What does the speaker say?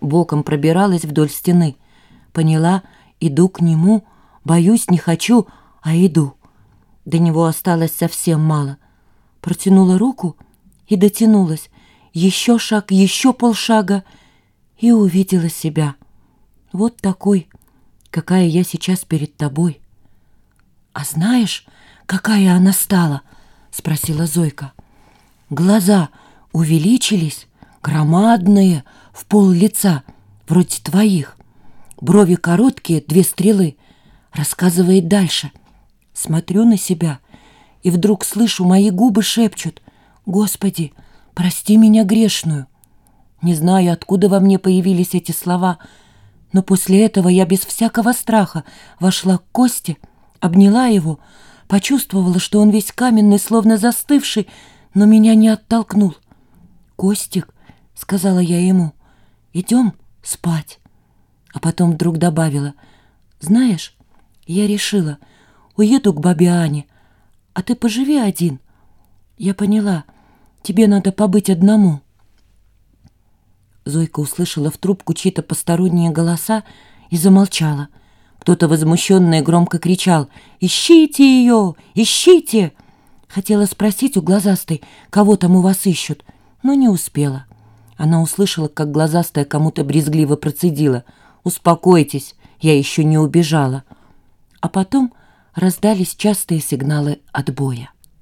боком пробиралась вдоль стены. Поняла, иду к нему, боюсь, не хочу, а иду. До него осталось совсем мало. Протянула руку и дотянулась. Еще шаг, еще полшага и увидела себя. Вот такой, какая я сейчас перед тобой. «А знаешь, какая она стала?» — спросила Зойка. «Глаза увеличились, громадные, в пол лица, вроде твоих. Брови короткие, две стрелы. Рассказывает дальше. Смотрю на себя и вдруг слышу, мои губы шепчут. «Господи, прости меня грешную». Не знаю, откуда во мне появились эти слова, но после этого я без всякого страха вошла к Косте, обняла его, почувствовала, что он весь каменный, словно застывший, но меня не оттолкнул. «Костик», — сказала я ему, — «идем спать». А потом вдруг добавила, «Знаешь, я решила, уеду к бабе Ане, а ты поживи один». Я поняла, тебе надо побыть одному. Зойка услышала в трубку чьи-то посторонние голоса и замолчала. Кто-то возмущенно и громко кричал «Ищите ее! Ищите!» Хотела спросить у глазастой, кого там у вас ищут, но не успела. Она услышала, как глазастая кому-то брезгливо процедила «Успокойтесь, я еще не убежала». А потом раздались частые сигналы отбоя.